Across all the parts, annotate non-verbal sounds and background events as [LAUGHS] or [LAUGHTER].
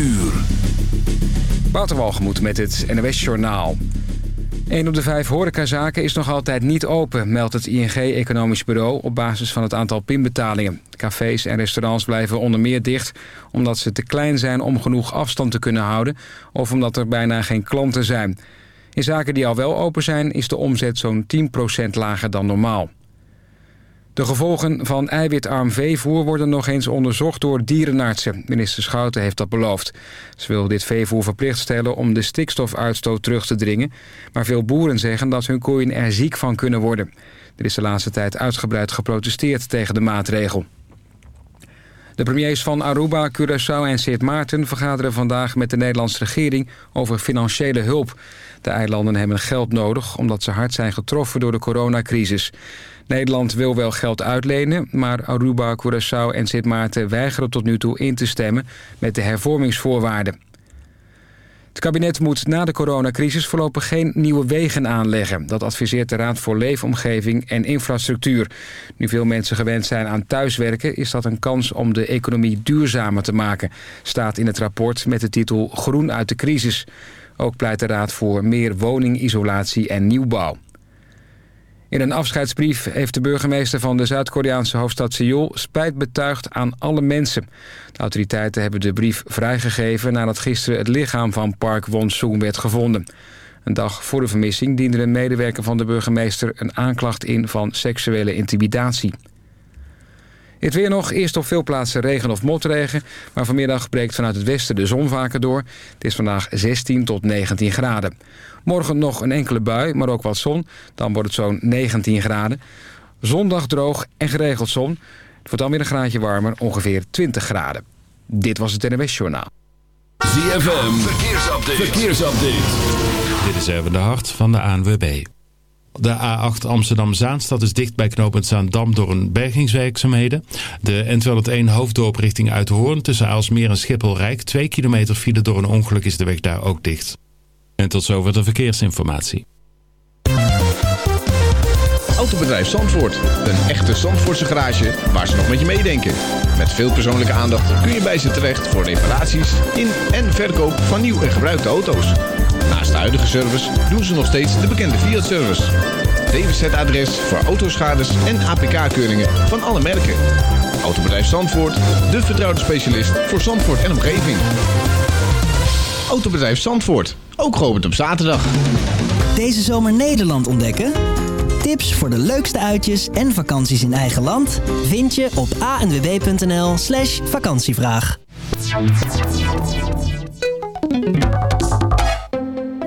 uur. Waterwalgemoed met het NOS Journaal. Een op de vijf horecazaken is nog altijd niet open, meldt het ING Economisch Bureau op basis van het aantal pinbetalingen. Cafés en restaurants blijven onder meer dicht omdat ze te klein zijn om genoeg afstand te kunnen houden of omdat er bijna geen klanten zijn. In zaken die al wel open zijn is de omzet zo'n 10% lager dan normaal. De gevolgen van eiwitarm veevoer worden nog eens onderzocht door dierenartsen. Minister Schouten heeft dat beloofd. Ze wil dit veevoer verplicht stellen om de stikstofuitstoot terug te dringen. Maar veel boeren zeggen dat hun koeien er ziek van kunnen worden. Er is de laatste tijd uitgebreid geprotesteerd tegen de maatregel. De premiers van Aruba, Curaçao en Sint Maarten vergaderen vandaag met de Nederlandse regering over financiële hulp. De eilanden hebben geld nodig omdat ze hard zijn getroffen door de coronacrisis. Nederland wil wel geld uitlenen, maar Aruba, Curaçao en Sint Maarten weigeren tot nu toe in te stemmen met de hervormingsvoorwaarden. Het kabinet moet na de coronacrisis voorlopig geen nieuwe wegen aanleggen. Dat adviseert de Raad voor Leefomgeving en Infrastructuur. Nu veel mensen gewend zijn aan thuiswerken... is dat een kans om de economie duurzamer te maken... staat in het rapport met de titel Groen uit de crisis. Ook pleit de Raad voor meer woningisolatie en nieuwbouw. In een afscheidsbrief heeft de burgemeester van de Zuid-Koreaanse hoofdstad Seoul spijt betuigd aan alle mensen. De autoriteiten hebben de brief vrijgegeven nadat gisteren het lichaam van Park Won-soon werd gevonden. Een dag voor de vermissing diende een medewerker van de burgemeester een aanklacht in van seksuele intimidatie. Het weer nog, eerst op veel plaatsen regen of motregen... maar vanmiddag breekt vanuit het westen de zon vaker door. Het is vandaag 16 tot 19 graden. Morgen nog een enkele bui, maar ook wat zon. Dan wordt het zo'n 19 graden. Zondag droog en geregeld zon. Het wordt dan weer een graadje warmer, ongeveer 20 graden. Dit was het NWS Journaal. ZFM, verkeersupdate. verkeersupdate. Dit is even de hart van de ANWB. De A8 Amsterdam-Zaanstad is dicht bij knooppunt Zaandam door een bergingswerkzaamheden. De N201 hoofddorp richting Uithoorn tussen Aalsmeer en Schiphol-Rijk. Twee kilometer file door een ongeluk is de weg daar ook dicht. En tot zover de verkeersinformatie. Autobedrijf Zandvoort. Een echte Zandvoortse garage waar ze nog met je meedenken. Met veel persoonlijke aandacht kun je bij ze terecht voor reparaties in en verkoop van nieuw en gebruikte auto's. Naast de huidige service doen ze nog steeds de bekende Fiat-service. DWZ-adres voor autoschades en APK-keuringen van alle merken. Autobedrijf Zandvoort, de vertrouwde specialist voor Zandvoort en omgeving. Autobedrijf Zandvoort, ook geopend op zaterdag. Deze zomer Nederland ontdekken? Tips voor de leukste uitjes en vakanties in eigen land vind je op anwb.nl slash vakantievraag.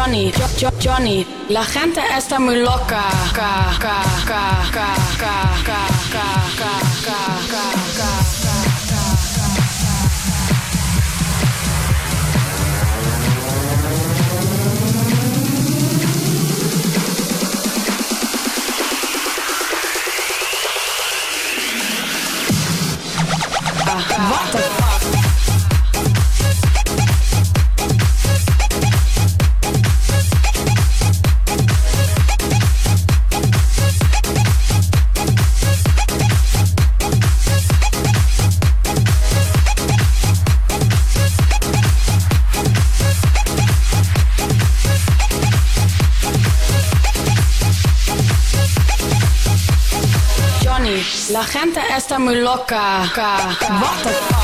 Johnny, jo Johnny, la gente está muy loca. Kamuloka. What fuck?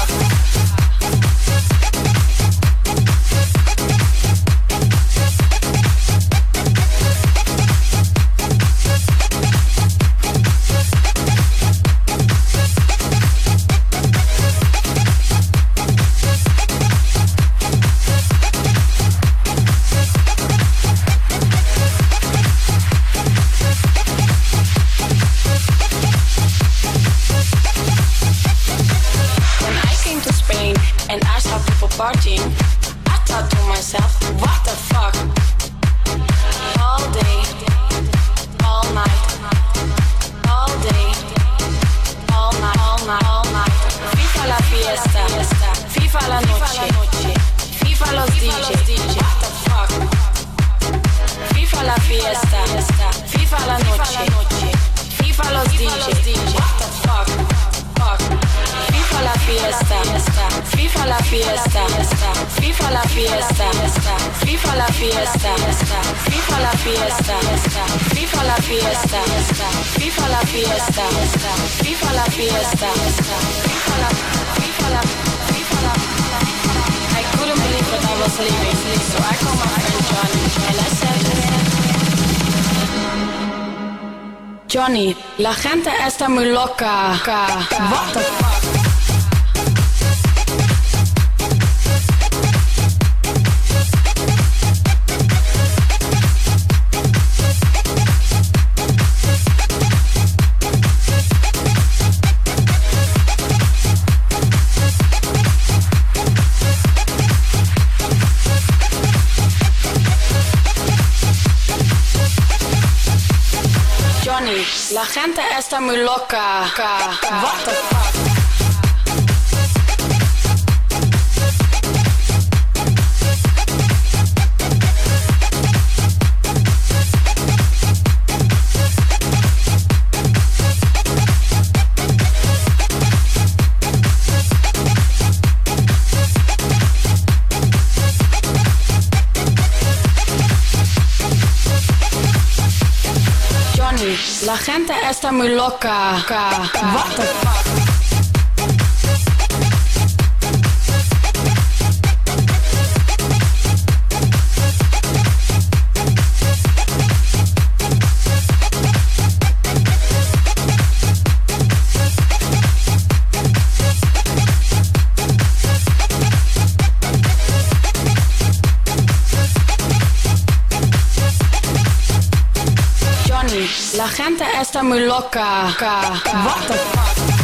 Johnny, la gente está muy loca. What Santa esta muy loca. What the fuck? gente está muy loca. What? Marmulokka. What the fuck?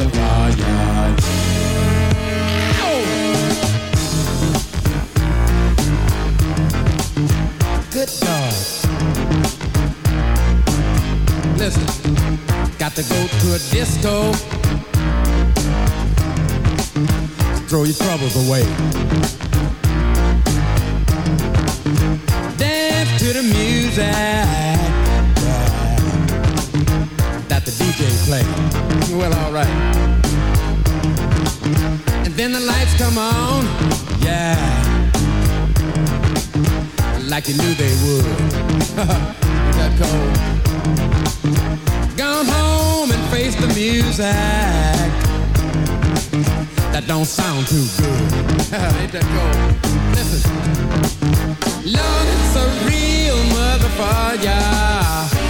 the fire. good dog. Listen, got to go to a disco. Throw your troubles away. Dance to the music. well, all right. And then the lights come on, yeah, like you knew they would. [LAUGHS] that cold. Gone home and face the music. That don't sound too good. [LAUGHS] Ain't that cold? Listen, love is a real motherfucker.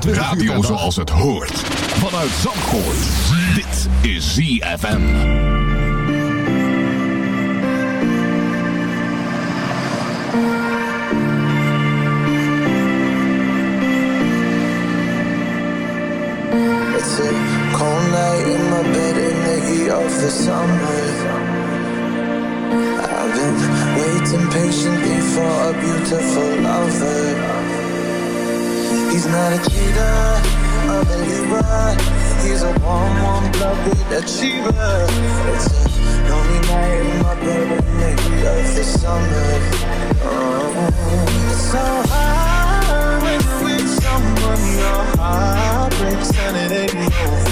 24 Radio uur zoals het hoort. Vanuit Zandvoort. Dit is ZFM. It's a cold night in my bed in the heat of the summer. I've been waiting patiently for a beautiful. He's not a cheater, a believer. He's a warm, warm-blooded achiever. It's a lonely night in my bed the heat of the summer. Oh, it's so hard when you're with someone your heart breaks and it ain't over.